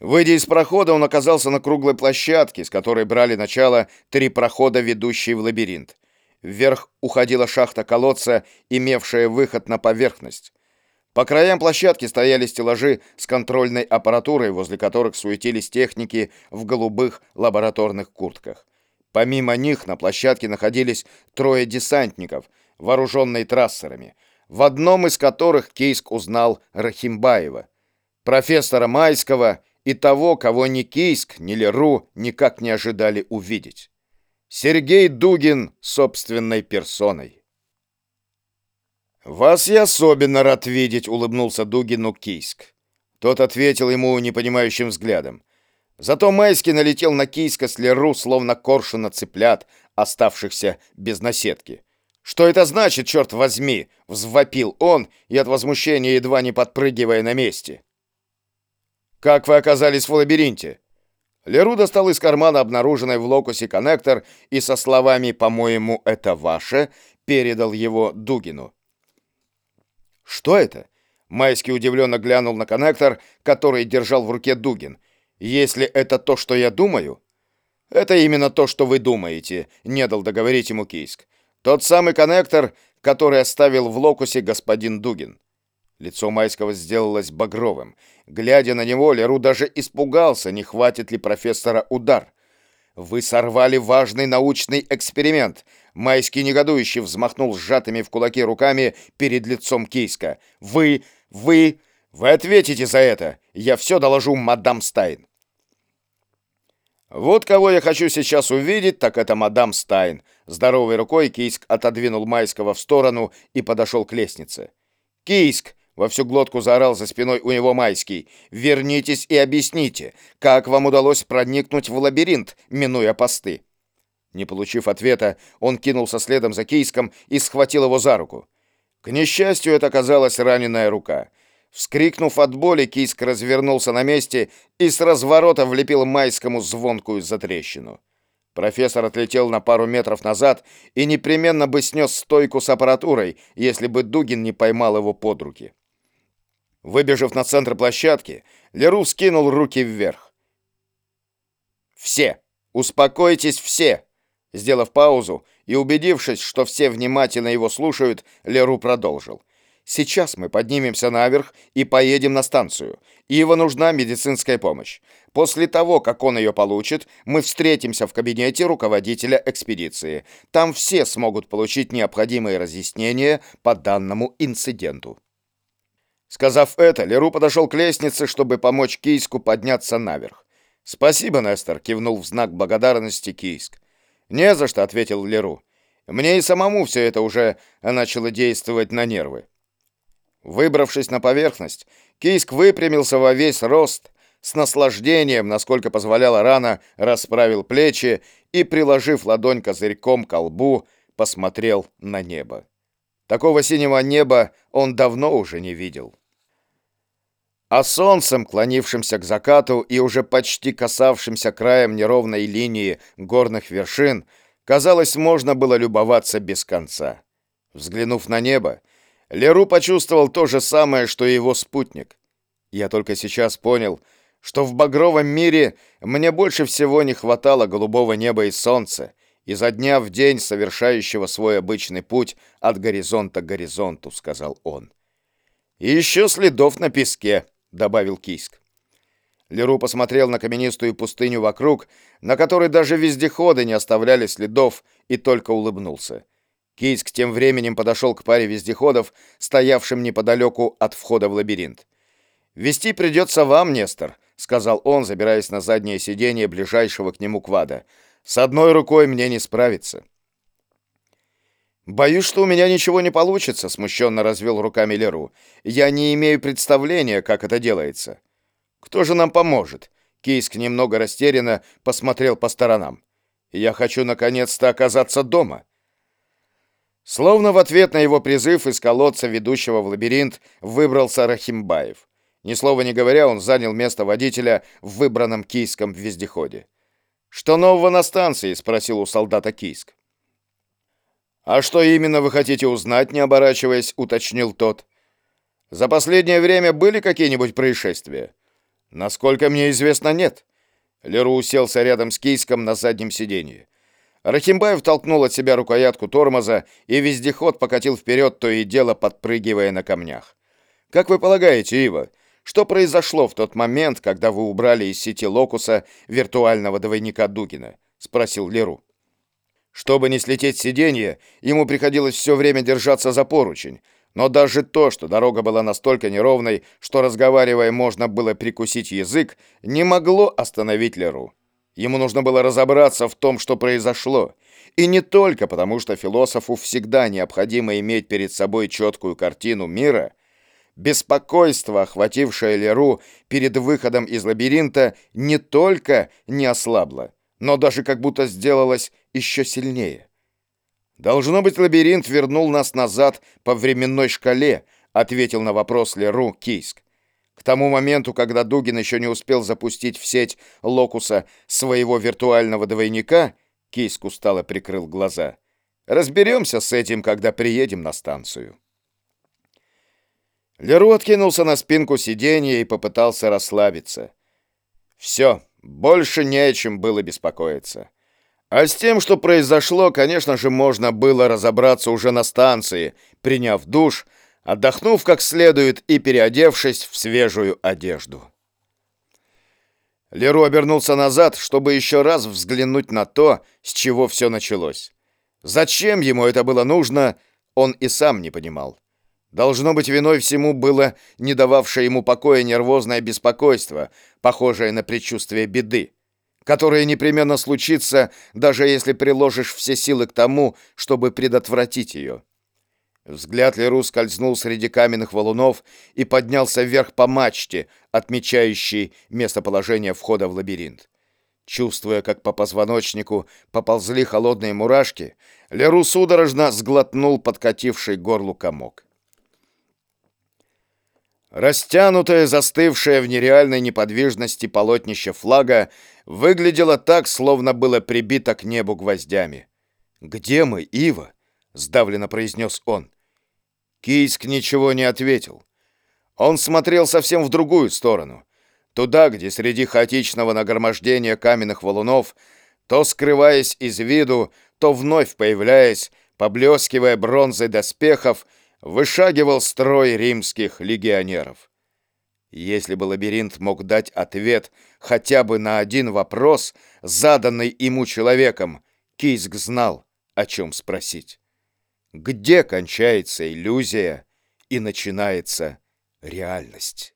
Выйдя из прохода, он оказался на круглой площадке, с которой брали начало три прохода, ведущие в лабиринт. Вверх уходила шахта колодца, имевшая выход на поверхность. По краям площадки стояли стеллажи с контрольной аппаратурой, возле которых суетились техники в голубых лабораторных куртках. Помимо них на площадке находились трое десантников, вооруженные трассерами, в одном из которых Кейск узнал Рахимбаева, профессора Майского и того, кого ни Кейск, ни Леру никак не ожидали увидеть. Сергей Дугин собственной персоной. «Вас я особенно рад видеть», — улыбнулся Дугину Кийск. Тот ответил ему непонимающим взглядом. Зато Майский налетел на Кийска с Леру, словно коршуна цыплят, оставшихся без наседки. «Что это значит, черт возьми?» — взвопил он и от возмущения едва не подпрыгивая на месте. «Как вы оказались в лабиринте?» Леру достал из кармана обнаруженный в локусе коннектор и со словами «по-моему, это ваше» передал его Дугину. «Что это?» Майский удивленно глянул на коннектор, который держал в руке Дугин. «Если это то, что я думаю...» «Это именно то, что вы думаете», — не дал договорить ему Кийск. «Тот самый коннектор, который оставил в локусе господин Дугин». Лицо Майского сделалось багровым. Глядя на него, Леру даже испугался, не хватит ли профессора удар. «Вы сорвали важный научный эксперимент. Майский негодующе взмахнул сжатыми в кулаки руками перед лицом Кейска. «Вы... вы... вы ответите за это! Я все доложу мадам Стайн!» «Вот кого я хочу сейчас увидеть, так это мадам Стайн!» Здоровой рукой Кейск отодвинул Майского в сторону и подошел к лестнице. «Кейск!» — во всю глотку заорал за спиной у него Майский. «Вернитесь и объясните, как вам удалось проникнуть в лабиринт, минуя посты?» Не получив ответа, он кинулся следом за Кейском и схватил его за руку. К несчастью, это оказалась раненая рука. Вскрикнув от боли, Кейск развернулся на месте и с разворота влепил Майскому звонкую затрещину. Профессор отлетел на пару метров назад и непременно бы снес стойку с аппаратурой, если бы Дугин не поймал его под руки. Выбежав на центр площадки, Леру скинул руки вверх. «Все! Успокойтесь все!» Сделав паузу и убедившись, что все внимательно его слушают, Леру продолжил. «Сейчас мы поднимемся наверх и поедем на станцию. Ива нужна медицинская помощь. После того, как он ее получит, мы встретимся в кабинете руководителя экспедиции. Там все смогут получить необходимые разъяснения по данному инциденту». Сказав это, Леру подошел к лестнице, чтобы помочь Кийску подняться наверх. «Спасибо, Нестор», — кивнул в знак благодарности Кийск. «Не за что», — ответил Леру. «Мне и самому все это уже начало действовать на нервы». Выбравшись на поверхность, Кийск выпрямился во весь рост, с наслаждением, насколько позволяла рана, расправил плечи и, приложив ладонь козырьком к лбу, посмотрел на небо. Такого синего неба он давно уже не видел. А солнцем, клонившимся к закату и уже почти касавшимся краем неровной линии горных вершин, казалось, можно было любоваться без конца. Взглянув на небо, Леру почувствовал то же самое, что и его спутник. Я только сейчас понял, что в багровом мире мне больше всего не хватало голубого неба и солнца, изо дня в день совершающего свой обычный путь от горизонта к горизонту, сказал он. И еще следов на песке, добавил Кийск. Леру посмотрел на каменистую пустыню вокруг, на которой даже вездеходы не оставляли следов, и только улыбнулся. Кийск тем временем подошел к паре вездеходов, стоявшим неподалеку от входа в лабиринт. «Вести придется вам, Нестор», — сказал он, забираясь на заднее сиденье ближайшего к нему квада. «С одной рукой мне не справиться». «Боюсь, что у меня ничего не получится», — смущенно развел руками Леру. «Я не имею представления, как это делается». «Кто же нам поможет?» Кейск немного растерянно посмотрел по сторонам. «Я хочу наконец-то оказаться дома». Словно в ответ на его призыв из колодца, ведущего в лабиринт, выбрался Рахимбаев. Ни слова не говоря, он занял место водителя в выбранном кийском вездеходе. «Что нового на станции?» — спросил у солдата Кийск. «А что именно вы хотите узнать?» — не оборачиваясь, уточнил тот. «За последнее время были какие-нибудь происшествия?» Насколько мне известно, нет. Леру уселся рядом с Кийском на заднем сиденье. Рахимбаев толкнул от себя рукоятку тормоза, и вездеход покатил вперед, то и дело подпрыгивая на камнях. «Как вы полагаете, Ива, что произошло в тот момент, когда вы убрали из сети Локуса виртуального двойника Дугина?» — спросил Леру. Чтобы не слететь с сиденья, ему приходилось все время держаться за поручень, но даже то, что дорога была настолько неровной, что, разговаривая, можно было прикусить язык, не могло остановить Леру. Ему нужно было разобраться в том, что произошло. И не только потому, что философу всегда необходимо иметь перед собой четкую картину мира. Беспокойство, охватившее Леру перед выходом из лабиринта, не только не ослабло, но даже как будто сделалось еще сильнее. «Должно быть, лабиринт вернул нас назад по временной шкале», ответил на вопрос Леру Кийск. К тому моменту, когда Дугин еще не успел запустить в сеть Локуса своего виртуального двойника, Кийск устало прикрыл глаза. «Разберемся с этим, когда приедем на станцию». Леру откинулся на спинку сиденья и попытался расслабиться. Все, больше не о чем было беспокоиться. А с тем, что произошло, конечно же, можно было разобраться уже на станции, приняв душ, отдохнув как следует и переодевшись в свежую одежду. Леру обернулся назад, чтобы еще раз взглянуть на то, с чего все началось. Зачем ему это было нужно, он и сам не понимал. Должно быть, виной всему было не дававшее ему покоя нервозное беспокойство, похожее на предчувствие беды, которое непременно случится, даже если приложишь все силы к тому, чтобы предотвратить ее. Взгляд Леру скользнул среди каменных валунов и поднялся вверх по мачте, отмечающей местоположение входа в лабиринт. Чувствуя, как по позвоночнику поползли холодные мурашки, Леру судорожно сглотнул подкативший горлу комок. Растянутое, застывшее в нереальной неподвижности полотнище флага выглядело так, словно было прибито к небу гвоздями. «Где мы, Ива?» — сдавленно произнес он. Кийск ничего не ответил. Он смотрел совсем в другую сторону. Туда, где среди хаотичного нагромождения каменных валунов, то скрываясь из виду, то вновь появляясь, поблескивая бронзой доспехов, вышагивал строй римских легионеров. Если бы лабиринт мог дать ответ хотя бы на один вопрос, заданный ему человеком, Кийск знал, о чем спросить где кончается иллюзия и начинается реальность.